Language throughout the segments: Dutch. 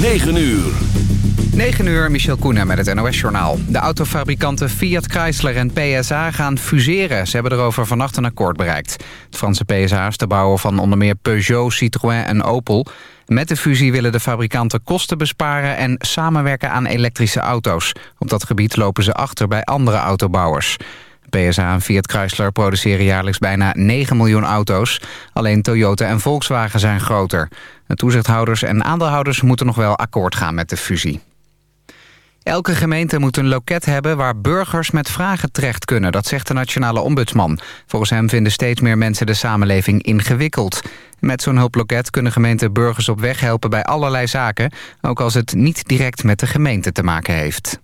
9 uur. 9 uur, Michel Koenen met het NOS-journaal. De autofabrikanten Fiat Chrysler en PSA gaan fuseren. Ze hebben erover vannacht een akkoord bereikt. Het Franse PSA is de bouwer van onder meer Peugeot, Citroën en Opel. Met de fusie willen de fabrikanten kosten besparen... en samenwerken aan elektrische auto's. Op dat gebied lopen ze achter bij andere autobouwers. PSA en Fiat Chrysler produceren jaarlijks bijna 9 miljoen auto's. Alleen Toyota en Volkswagen zijn groter. De toezichthouders en aandeelhouders moeten nog wel akkoord gaan met de fusie. Elke gemeente moet een loket hebben waar burgers met vragen terecht kunnen. Dat zegt de nationale ombudsman. Volgens hem vinden steeds meer mensen de samenleving ingewikkeld. Met zo'n hulploket kunnen gemeenten burgers op weg helpen bij allerlei zaken... ook als het niet direct met de gemeente te maken heeft.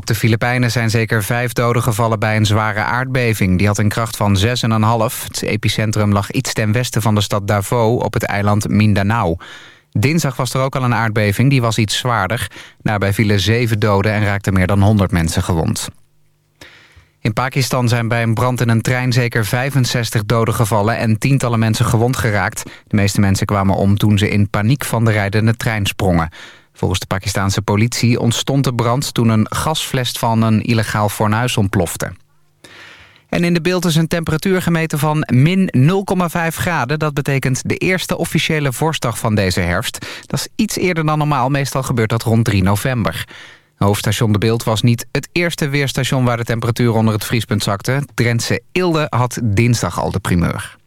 Op de Filipijnen zijn zeker vijf doden gevallen bij een zware aardbeving. Die had een kracht van 6,5. Het epicentrum lag iets ten westen van de stad Davao op het eiland Mindanao. Dinsdag was er ook al een aardbeving, die was iets zwaarder. Daarbij vielen zeven doden en raakten meer dan 100 mensen gewond. In Pakistan zijn bij een brand in een trein zeker 65 doden gevallen... en tientallen mensen gewond geraakt. De meeste mensen kwamen om toen ze in paniek van de rijdende trein sprongen. Volgens de Pakistanse politie ontstond de brand... toen een gasfles van een illegaal fornuis ontplofte. En in de beeld is een temperatuur gemeten van min 0,5 graden. Dat betekent de eerste officiële vorstdag van deze herfst. Dat is iets eerder dan normaal. Meestal gebeurt dat rond 3 november. Hoofdstation De Beeld was niet het eerste weerstation... waar de temperatuur onder het vriespunt zakte. Drentse Ilde had dinsdag al de primeur.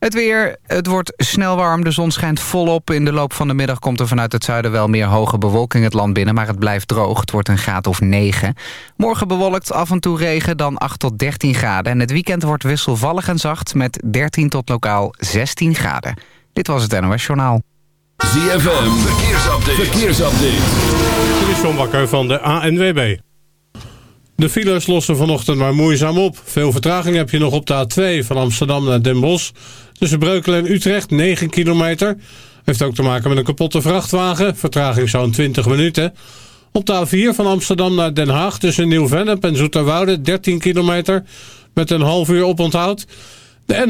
Het weer, het wordt snel warm, de zon schijnt volop. In de loop van de middag komt er vanuit het zuiden wel meer hoge bewolking het land binnen... maar het blijft droog, het wordt een graad of 9. Morgen bewolkt, af en toe regen, dan 8 tot 13 graden. En het weekend wordt wisselvallig en zacht met 13 tot lokaal 16 graden. Dit was het NOS Journaal. ZFM, verkeersupdate. verkeersupdate. Dit is John Bakker van de ANWB. De files lossen vanochtend maar moeizaam op. Veel vertraging heb je nog op de A2 van Amsterdam naar Den Bosch... Tussen Breukelen en Utrecht 9 kilometer. Heeft ook te maken met een kapotte vrachtwagen. Vertraging zo'n 20 minuten. Op de A4 van Amsterdam naar Den Haag tussen Nieuw-Vennep en Zoeterwoude 13 kilometer. Met een half uur oponthoud. De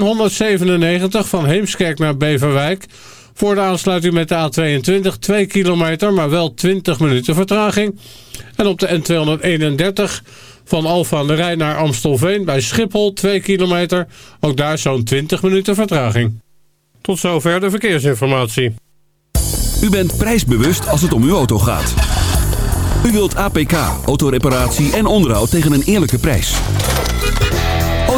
N197 van Heemskerk naar Beverwijk. Voor de aansluiting met de A22 2 kilometer, maar wel 20 minuten vertraging. En op de N231 van Alfa aan de Rijn naar Amstelveen bij Schiphol 2 kilometer. Ook daar zo'n 20 minuten vertraging. Tot zover de verkeersinformatie. U bent prijsbewust als het om uw auto gaat. U wilt APK, autoreparatie en onderhoud tegen een eerlijke prijs.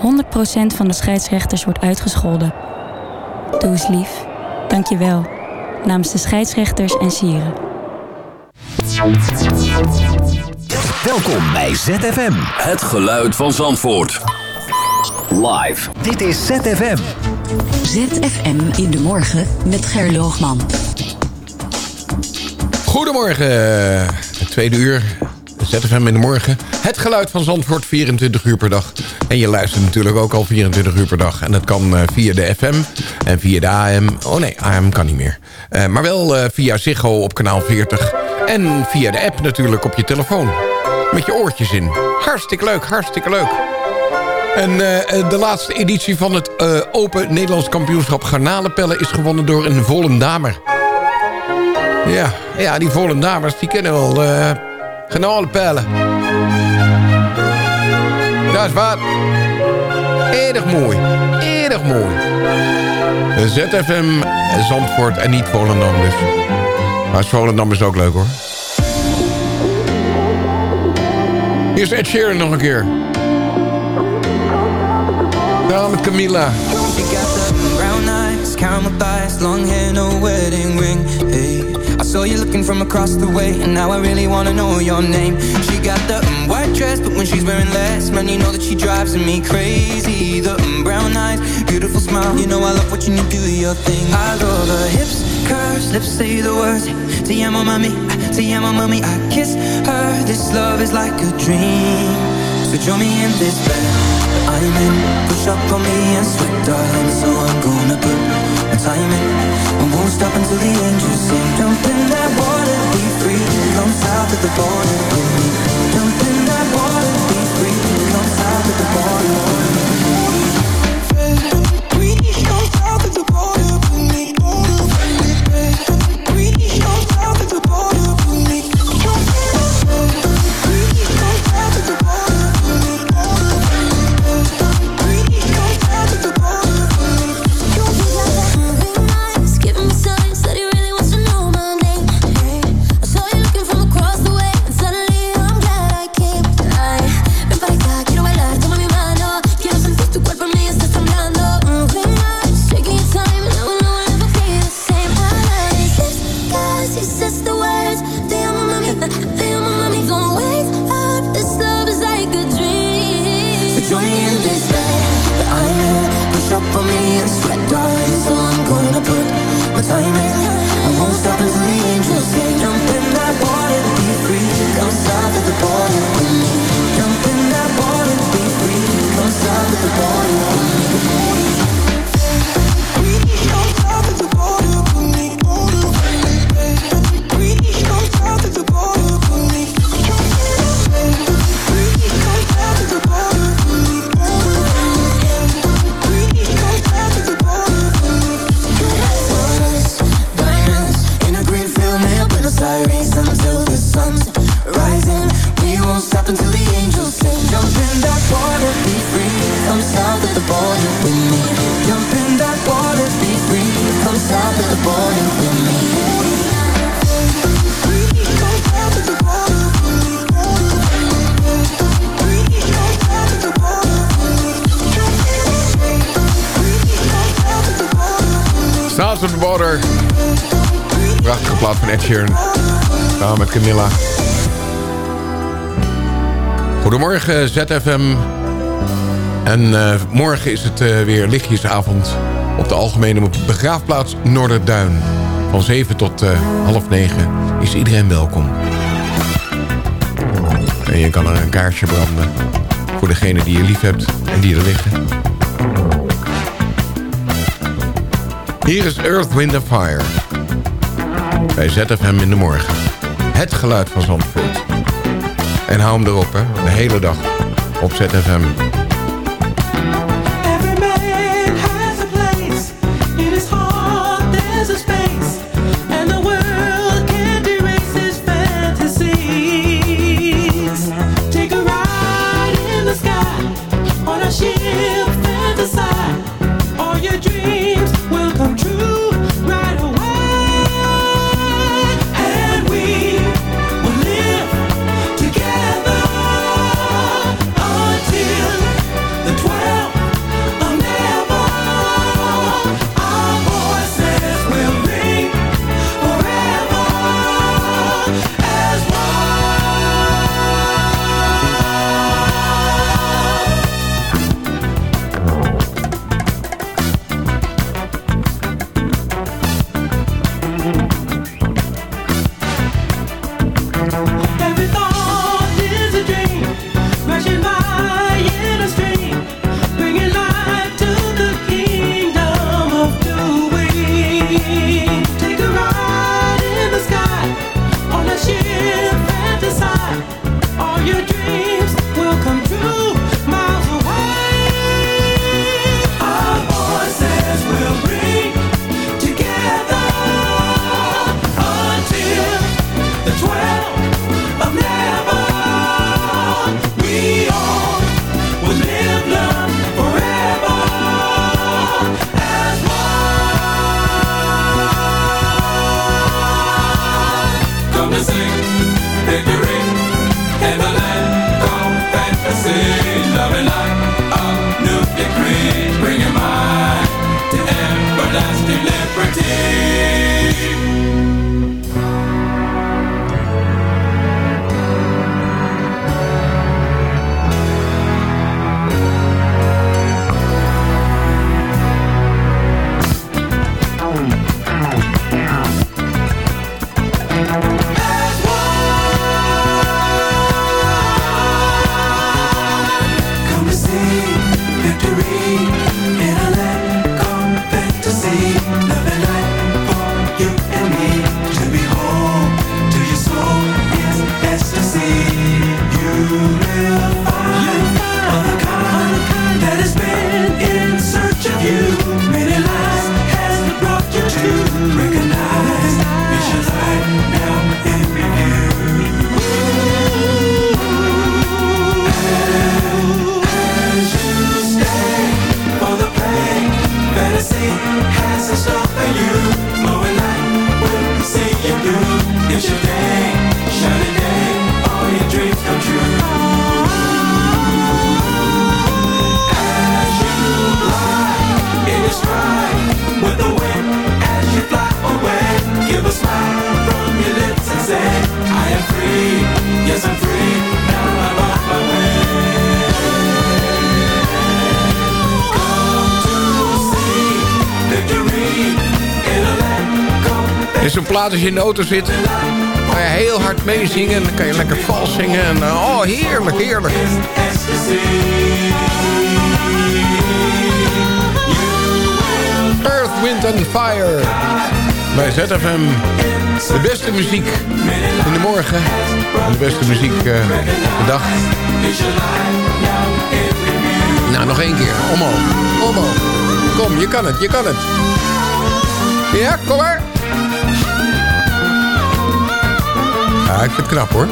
100% van de scheidsrechters wordt uitgescholden. Doe eens lief. Dank je wel. Namens de scheidsrechters en sieren. Welkom bij ZFM. Het geluid van Zandvoort. Live. Dit is ZFM. ZFM in de morgen met Gerloogman. Goedemorgen, het tweede uur. ZFM in de morgen. Het geluid van Zandvoort 24 uur per dag. En je luistert natuurlijk ook al 24 uur per dag. En dat kan uh, via de FM en via de AM. Oh nee, AM kan niet meer. Uh, maar wel uh, via Ziggo op kanaal 40. En via de app natuurlijk op je telefoon. Met je oortjes in. Hartstikke leuk, hartstikke leuk. En de laatste editie van het Open Nederlands kampioenschap garnalenpellen... is gewonnen door een Volendamer. Ja, ja, die Volendamers die kennen wel Garnalenpellen. Dat is wat. Erg mooi. Erg mooi. ZFM Zandvoort en niet Volendam dus. Maar Volendam is ook leuk hoor. Hier is Ed Sheeran nog een keer. Samen met Camilla. Brown eyes, caramel thighs, long hair, no wedding ring. Saw you looking from across the way, and now I really wanna know your name. She got the um, white dress, but when she's wearing less, man, you know that she drives me crazy. The um, brown eyes, beautiful smile, you know I love watching you do your thing. I love her hips, curves, lips say the words. Te amo, mami, te amo, mami. I kiss her. This love is like a dream. So join me in this bed. I'm in Push up on me and sweat, darling So I'm gonna put my time in. I won't stop until the angels sing. Jump in that water, be free. Come south of the border Of the Border. Prachtige plaat van Ed Sheeran. Samen met Camilla. Goedemorgen ZFM. En eh, morgen is het eh, weer lichtjesavond op de Algemene Begraafplaats Noorderduin. Van 7 tot eh, half 9 is iedereen welkom. En je kan er een kaarsje branden voor degene die je lief hebt en die er liggen. Hier is Earth, Wind Fire. Bij ZFM in de morgen. Het geluid van Zandvoort. En hou hem erop, hè. De hele dag. Op ZFM. zo'n plaat als je in de auto zit. Kan je heel hard meezingen. Dan kan je lekker vals zingen. En, eh, oh, heerlijk, heerlijk. Earth, Wind and Fire. We zetten hem De beste muziek in de morgen. De beste muziek uh, de dag. Nou, nog één keer. Omhoog. Omhoog. Kom, je kan het, je kan het. Ja, kom maar. Ja, ik vind het knap hoor.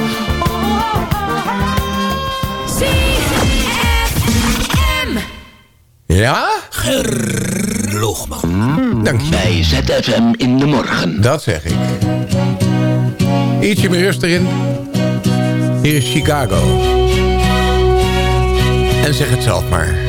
Ja? Gerloogman. Mm. Dank je. Bij ZFM in de morgen. Dat zeg ik. Ietsje meer rust erin. Hier is Chicago. En zeg het zelf maar.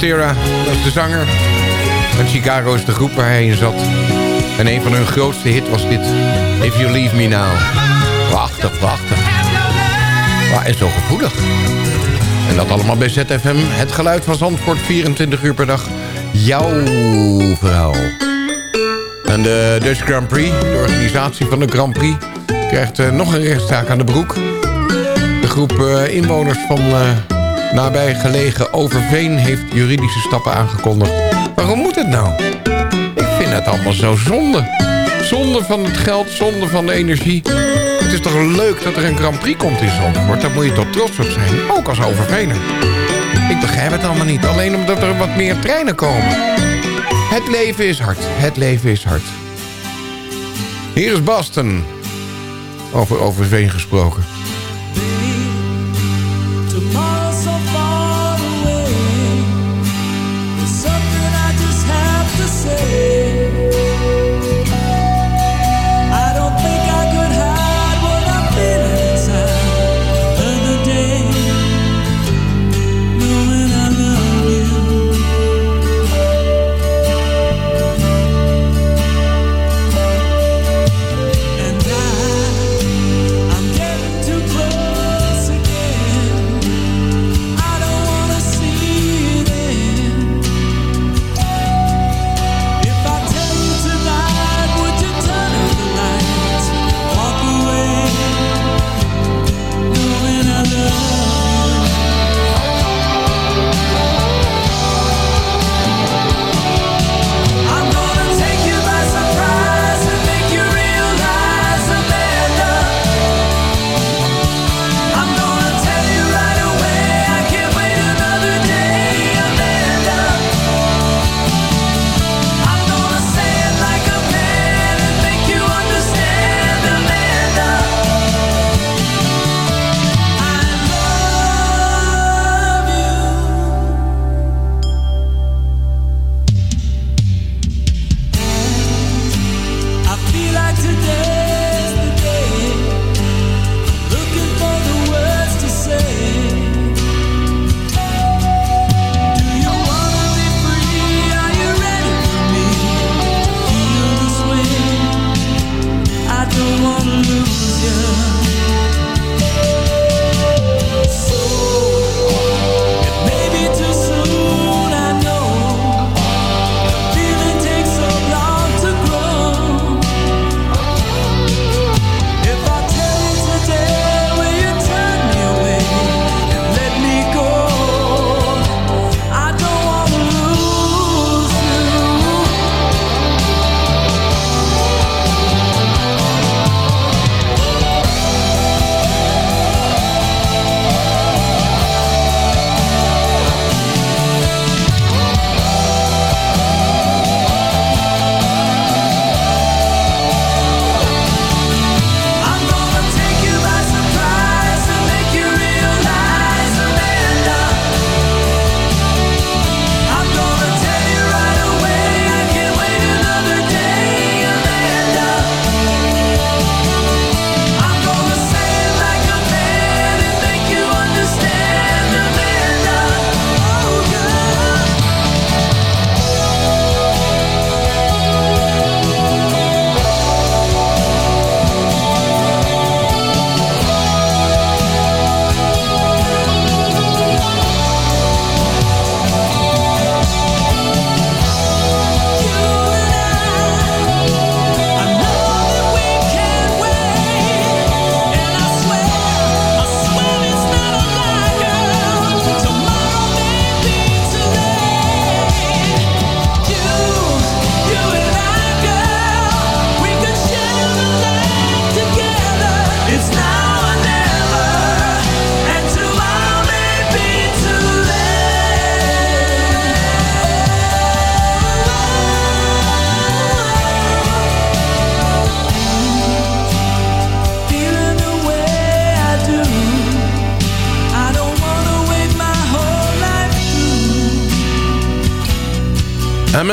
Butera is de zanger. En Chicago is de groep waar hij in zat. En een van hun grootste hit was dit. If You Leave Me Now. Prachtig, prachtig. Maar en zo gevoelig. En dat allemaal bij ZFM. Het geluid van Zandvoort 24 uur per dag. Jouw verhaal. En de Dutch Grand Prix, de organisatie van de Grand Prix... krijgt eh, nog een rechtszaak aan de broek. De groep eh, inwoners van... Eh, uh, nabijgelegen Overveen... heeft juridische stappen aangekondigd. Waarom moet het nou? Ik vind het allemaal zo zonde. Zonde van het geld, zonde van de energie. Het is toch leuk dat er een Grand Prix komt in Zandvoort. Daar moet je toch trots op zijn, ook als Overveener. Ik begrijp het allemaal niet, alleen omdat er wat meer treinen komen. Het leven is hard, het leven is hard. Hier is Boston. Over Overveen gesproken.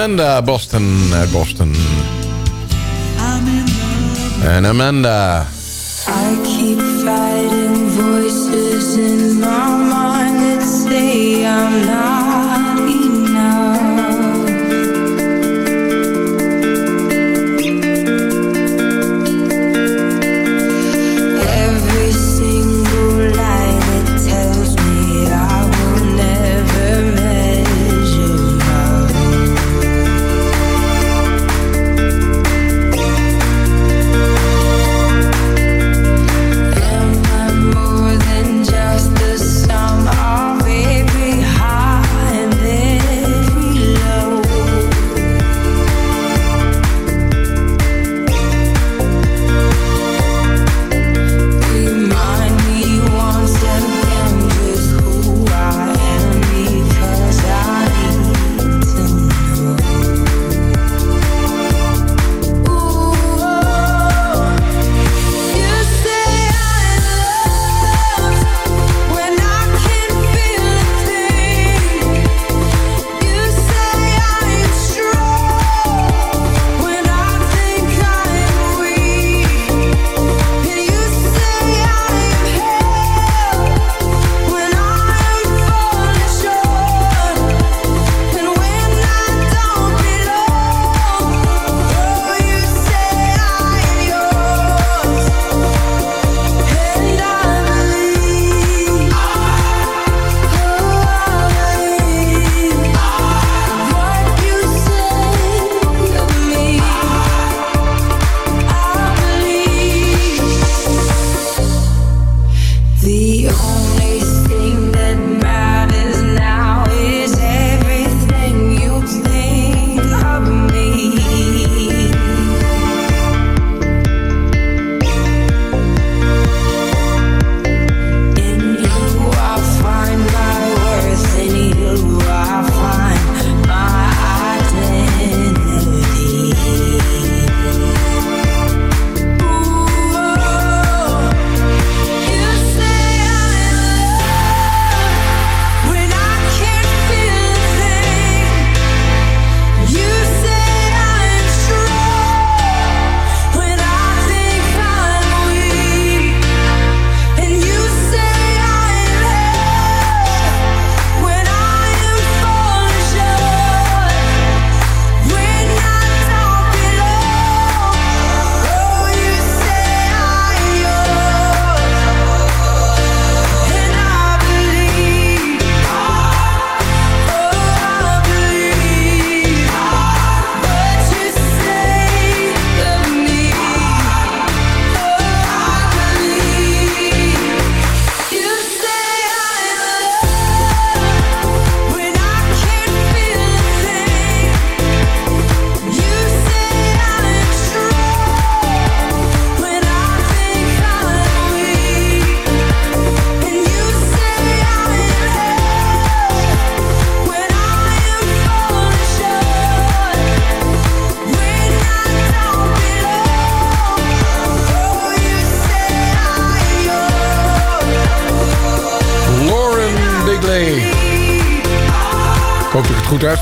Amanda Boston uit Boston. In love. En Amanda. I keep fighting voices in my mind that say I'm not the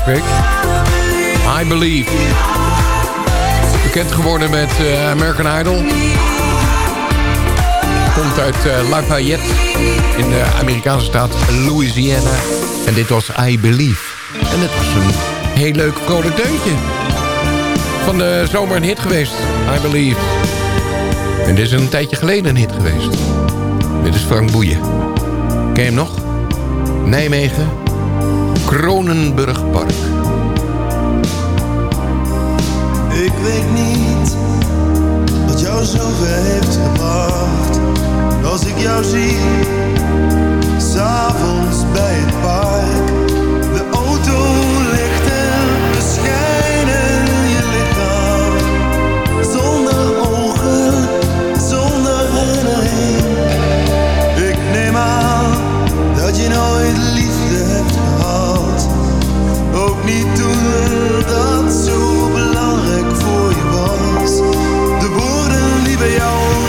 Ik I Believe. Bekend geworden met eh, American Idol. Komt uit eh, Lafayette in de Amerikaanse staat Louisiana. En dit was I Believe. En het was een heel leuk vrolijk deuntje. Van de zomer een hit geweest, I Believe. En dit is een tijdje geleden een hit geweest. Dit is Frank Boeien. Ken je hem nog? Nijmegen, Kronenburgpark. Ik weet niet wat jou zover heeft gebracht. Als ik jou zie, s'avonds bij het park Niet doen dat zo belangrijk voor je was, de woorden die bij jou.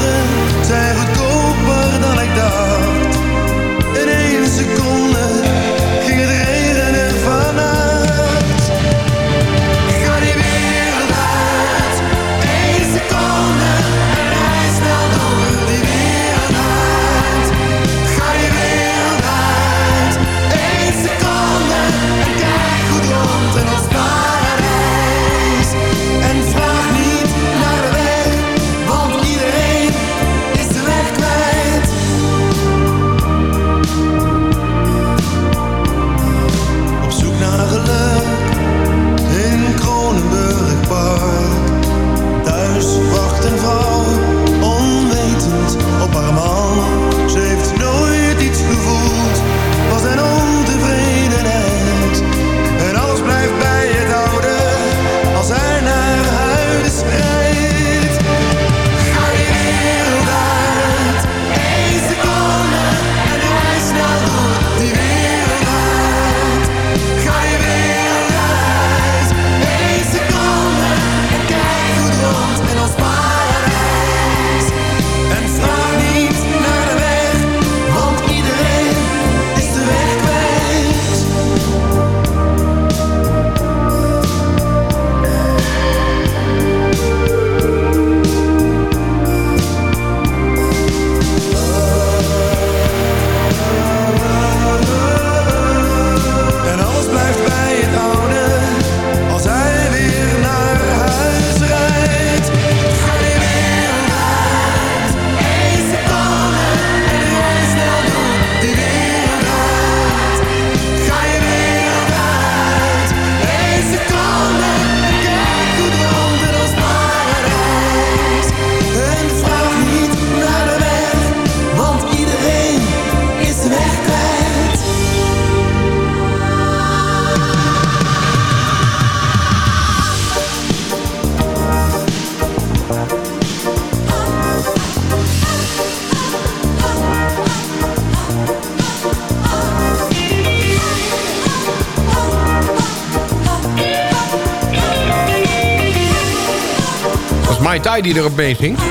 die erop meezingt.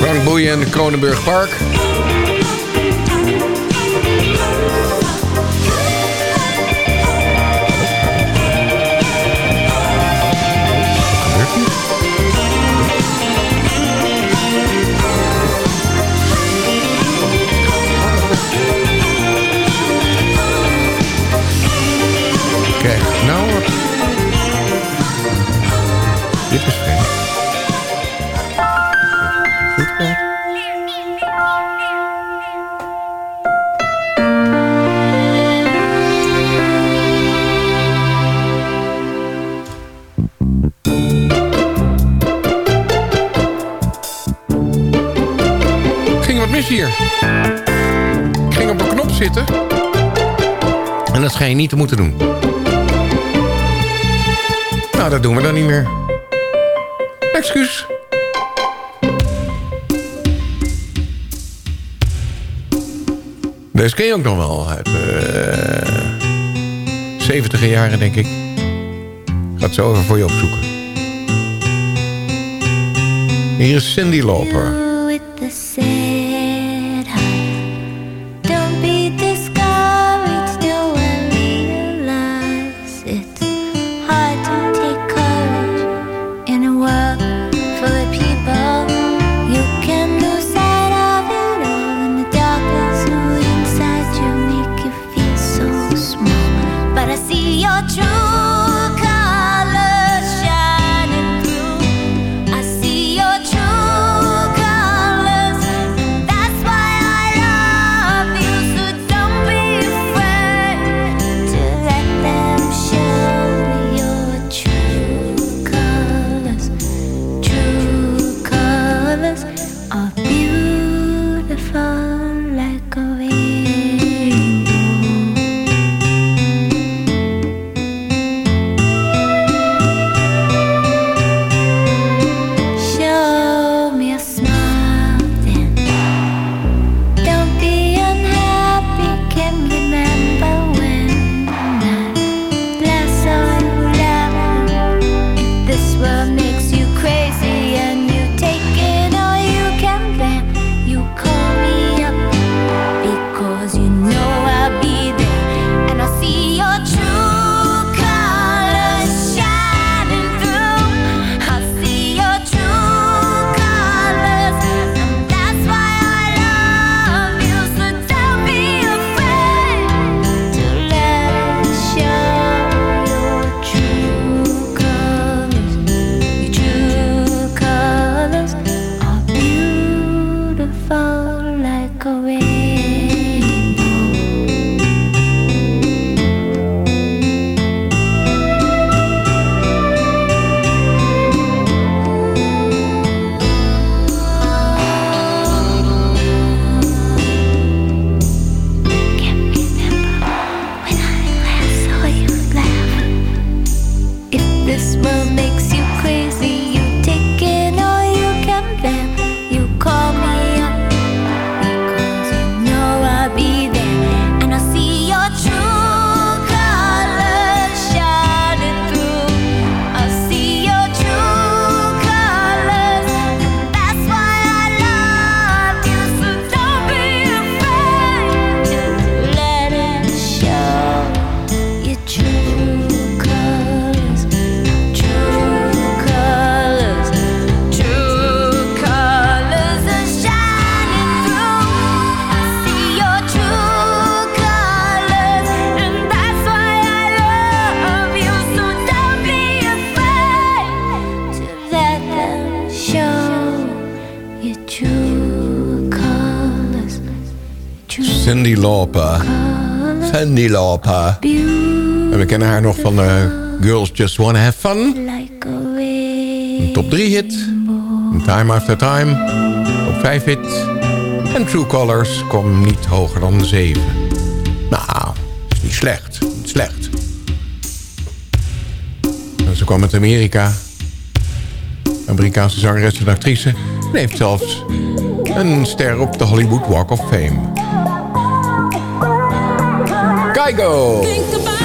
Frank Boeien en de Kronenburg Park. niet te moeten doen. Nou, dat doen we dan niet meer. Excuus. Deze ken je ook nog wel uit eh, 70 jaren, denk ik. Gaat zo even voor je opzoeken. Hier is Cindy Loper. Lauper. Cindy Lauper. En we kennen haar nog van eh, Girls Just Wanna Have Fun. Een top 3 hit. Time After Time. Top 5 hit. En True Colors kwam niet hoger dan 7. Nou, is niet slecht. Niet slecht. Ze kwam uit Amerika. Amerikaanse zangeres en actrice. En heeft zelfs een ster op de Hollywood Walk of Fame. Kygo!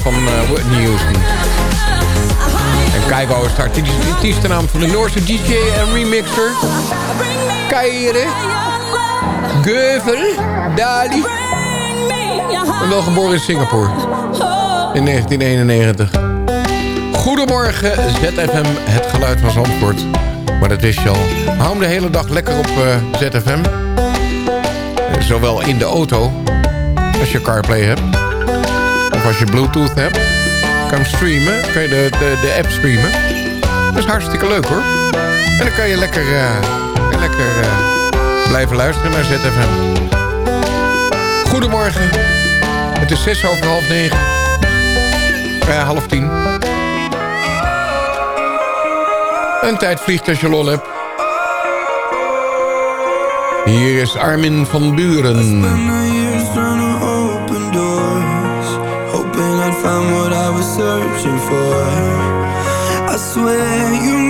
Van uh, Whitney Houston. En Kygo is de artiestennaam van de Noorse DJ en remixer. Keire. Geuvel. Dali. En wel geboren in Singapore. In 1991. Goedemorgen, ZFM, het geluid van Zandvoort. Maar dat wist je al. Hou hem de hele dag lekker op uh, ZFM. Zowel in de auto, als je CarPlay hebt. Of als je Bluetooth hebt. Kan streamen, kan je de, de, de app streamen. Dat is hartstikke leuk hoor. En dan kan je lekker, uh, lekker uh, blijven luisteren naar ZFM. Goedemorgen. Het is zes over half negen. Uh, half tien. En tijd vliegt als je lol hebt. Hier is Armin van Buren. Found what I was searching for. I swear you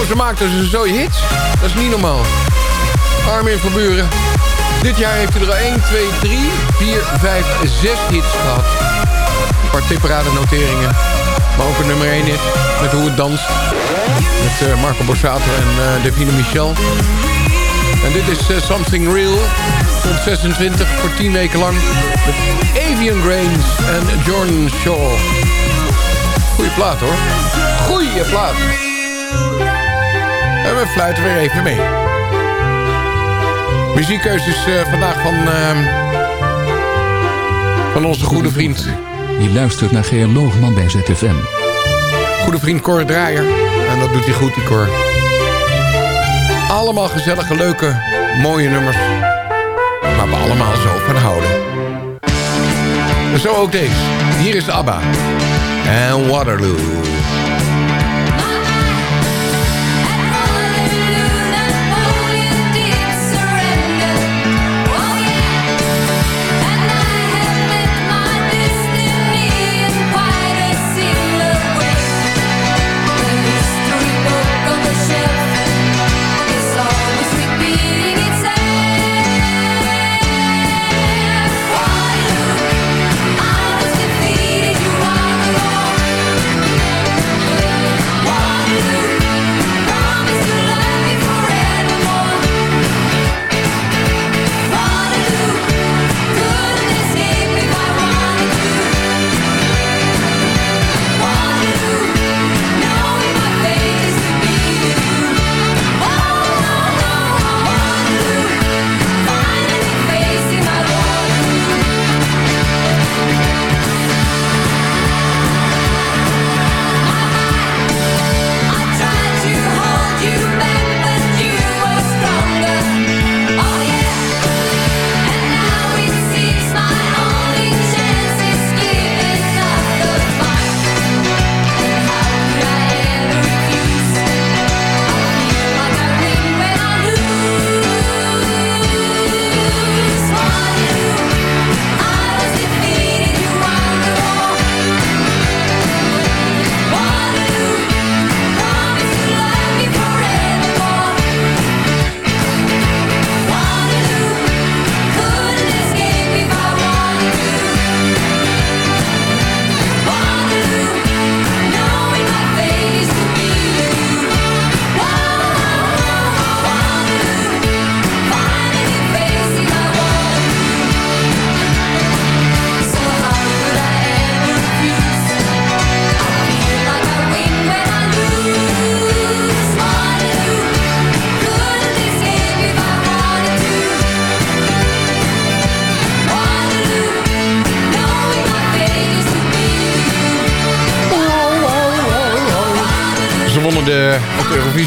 gozer maakt dus zo hits. Dat is niet normaal. Armin van Buren. Dit jaar heeft hij er al 1, 2, 3, 4, 5, 6 hits gehad. Een paar tipparade noteringen. Maar ook een nummer 1 hit. Met Hoe het danst. Met eh, Marco Borsato en Davina Michel. En dit is eh, Something Real. Stond 26 voor 10 weken lang. Met Avian Grains en Jordan Shaw. Goeie plaat hoor. Goeie plaat. We fluiten weer even mee. Muziekkeuzes eh, vandaag van, ehm, van onze goede vriend. Je luistert naar Geer Loogman bij ZFM. Goede vriend Cor Draaier. En dat doet hij goed, die Cor. Allemaal gezellige, leuke, mooie nummers. Waar we allemaal zo van houden. En zo ook deze. Hier is ABBA. En Waterloo.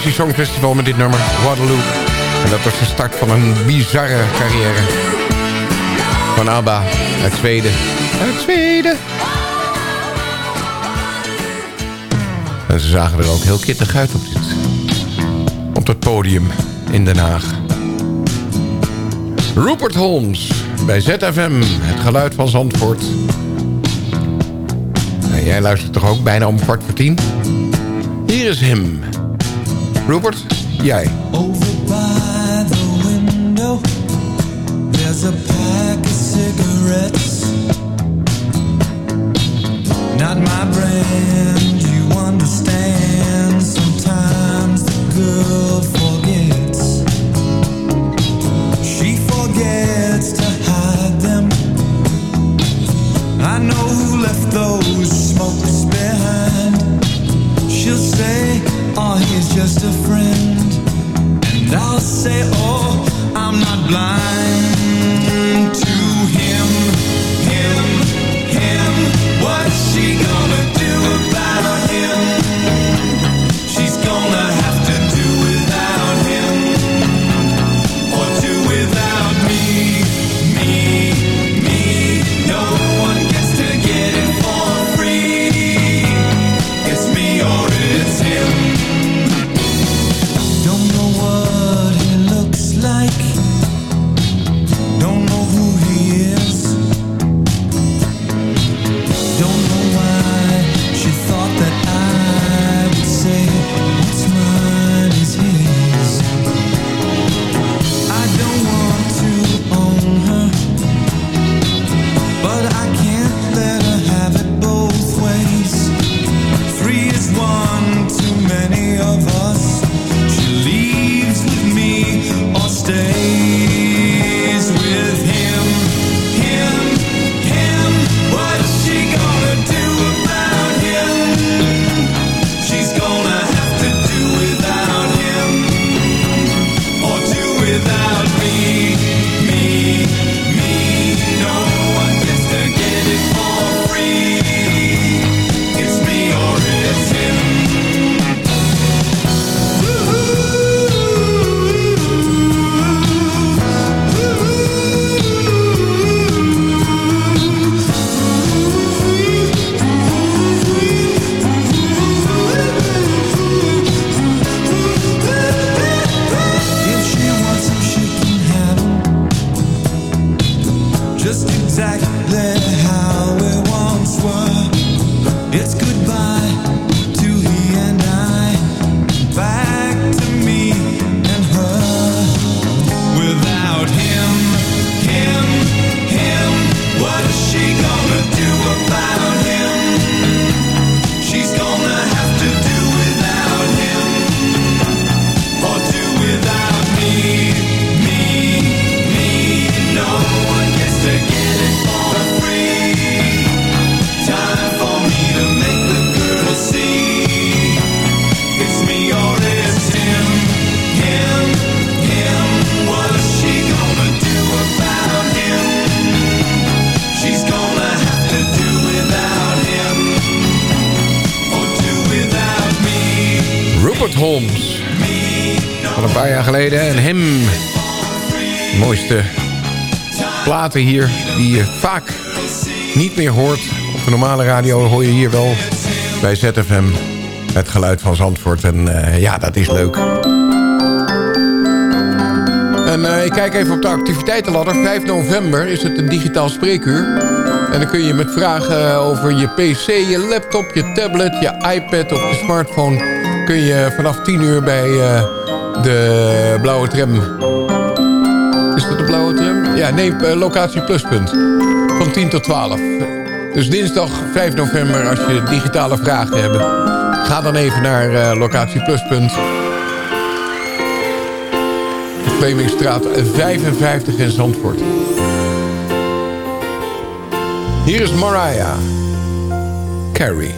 Eurovisie Songfestival met dit nummer, Waterloo. En dat was de start van een bizarre carrière. Van ABBA uit Zweden. Uit Zweden. En ze zagen er ook heel kittig uit op dit... Op dat podium in Den Haag. Rupert Holmes bij ZFM, het geluid van Zandvoort. En jij luistert toch ook bijna om kwart voor tien? Hier is hem. Rupert, jij. Over by the window, there's a pack of cigarettes. Not my brand, you understand. Sometimes the girl just a friend. And I'll say, oh, I'm not blind to him. Platen hier. Die je vaak niet meer hoort. Op de normale radio hoor je hier wel. Bij ZFM. Het geluid van Zandvoort. En eh, ja, dat is leuk. En eh, ik kijk even op de activiteitenladder. 5 november is het een digitaal spreekuur. En dan kun je met vragen over je pc, je laptop, je tablet, je iPad of je smartphone... kun je vanaf 10 uur bij eh, de blauwe tram... Is de blauwe tram? Ja, nee, eh, locatie pluspunt. Van 10 tot 12. Dus dinsdag 5 november, als je digitale vragen hebt... ga dan even naar eh, locatie pluspunt... Vlemingstraat 55 in Zandvoort. Hier is Mariah Carey.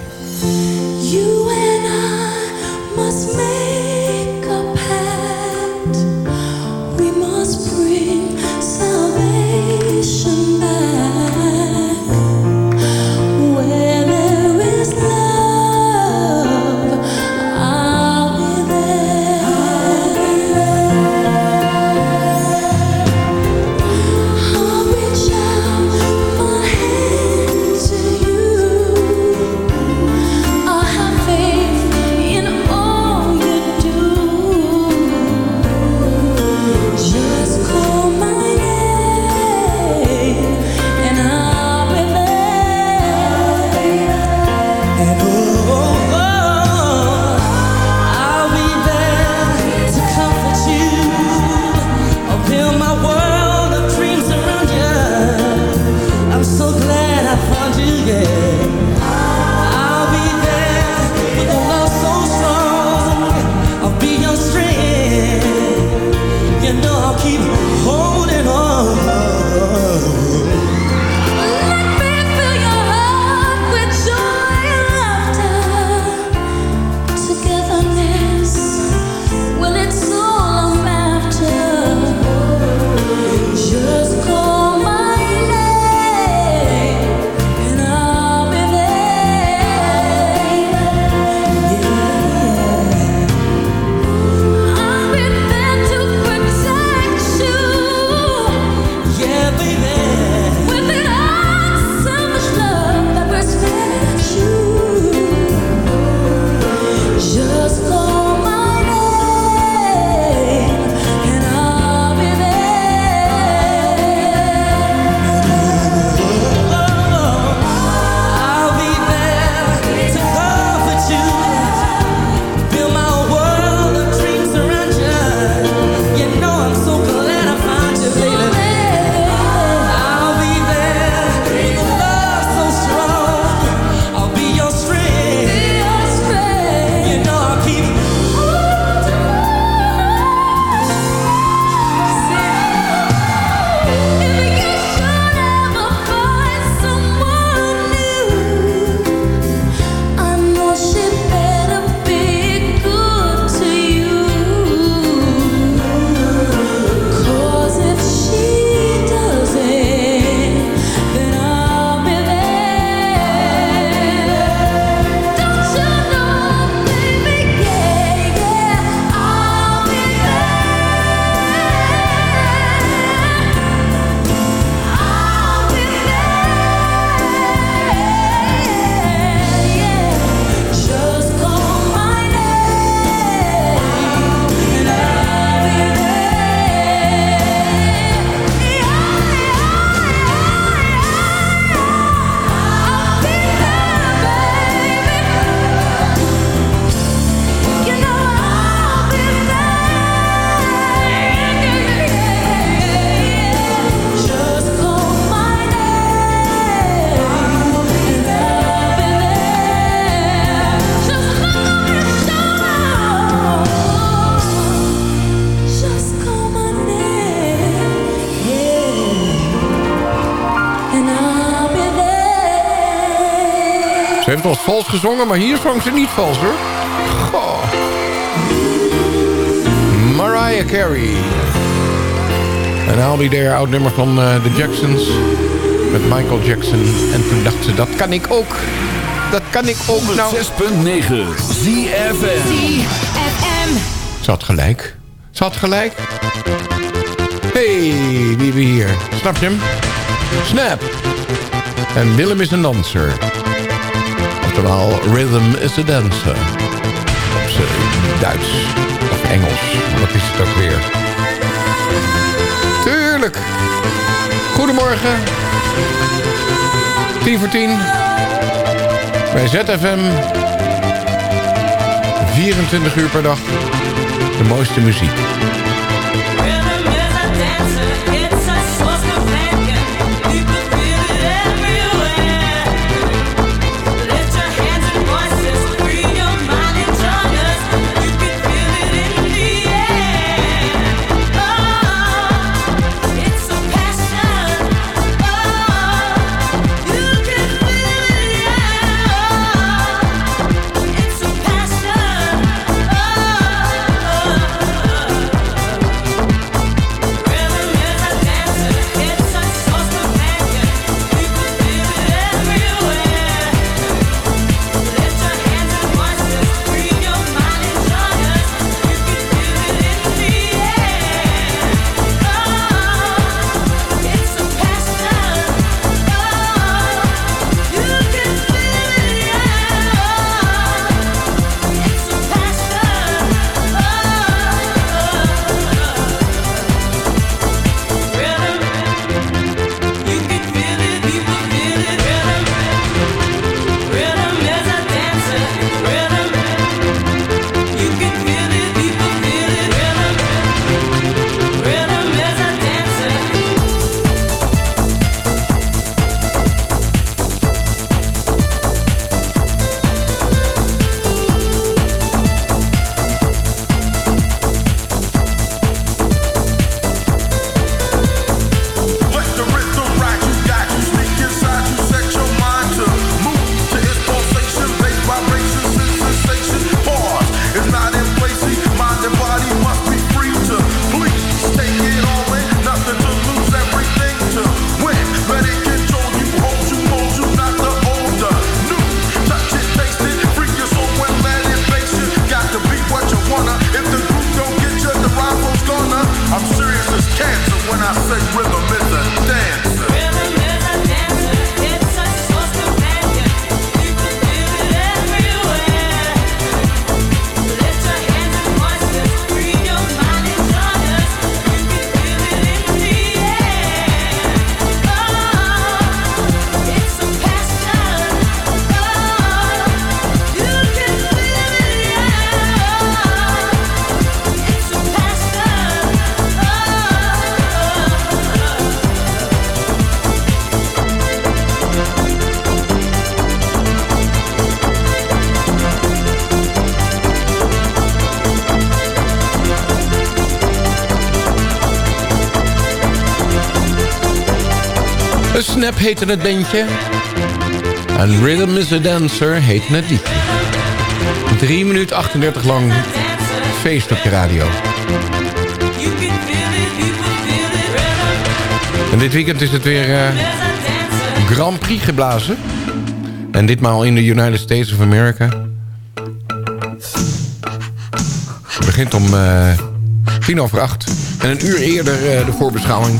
Wel vals gezongen, maar hier zong ze niet vals hoor. Goh. Mariah Carey. En I'll Be There, oud nummer van eh, de Jacksons. Met Michael Jackson. En toen dacht ze, dat kan ik ook. dat kan ik ook nou. 6.9 ZFM. ZFM. Ze had gelijk. Ze had gelijk. hey, wie hebben we hier? Snap je hem? Snap. En Willem is een danser. Oftewel, Rhythm is a dancer. Op Duits of Engels. Wat is het ook weer? Tuurlijk. Goedemorgen. 10 voor 10. Bij ZFM. 24 uur per dag. De mooiste muziek. Snap heette het bandje. En Rhythm is a Dancer heette het liedje. 3 minuten 38 lang feest op je radio. En dit weekend is het weer eh, Grand Prix geblazen. En ditmaal in de United States of America. Het begint om eh tien over acht. En een uur eerder eh, de voorbeschouwing.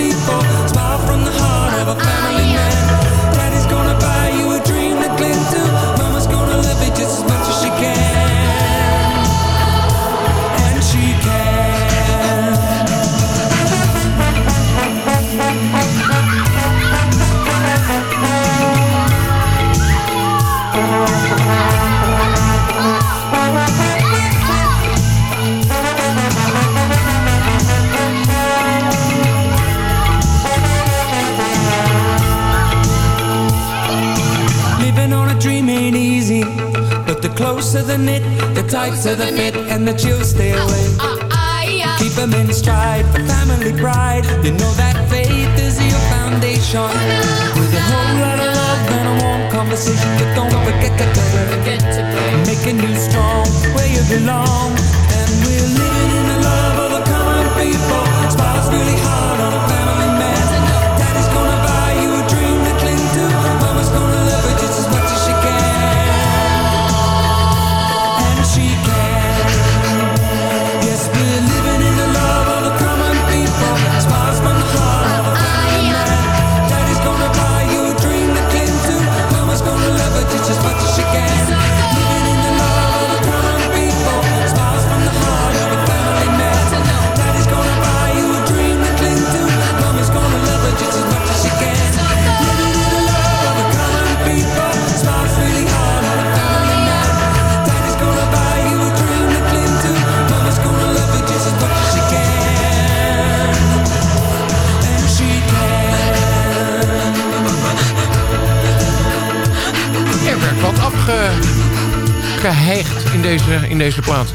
tighter the fit, and the chills stay away. Keep them in stride for family pride. You know that faith is your foundation. With a whole lot of love and a warm conversation, but don't forget to pray. Making you strong where you belong. Afgeheigd in deze, in deze plaat.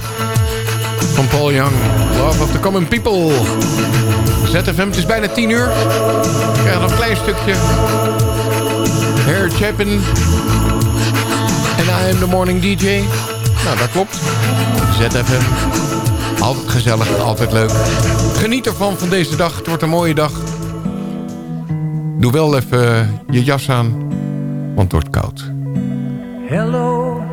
Van Paul Young, Love of the Common People. ZFM, het is bijna 10 uur. We krijgen nog een klein stukje. Hair Chapin. En I am the morning DJ. Nou, dat klopt. ZFM. Altijd gezellig, altijd leuk. Geniet ervan van deze dag. Het wordt een mooie dag. Doe wel even je jas aan, want het wordt koud. Hello,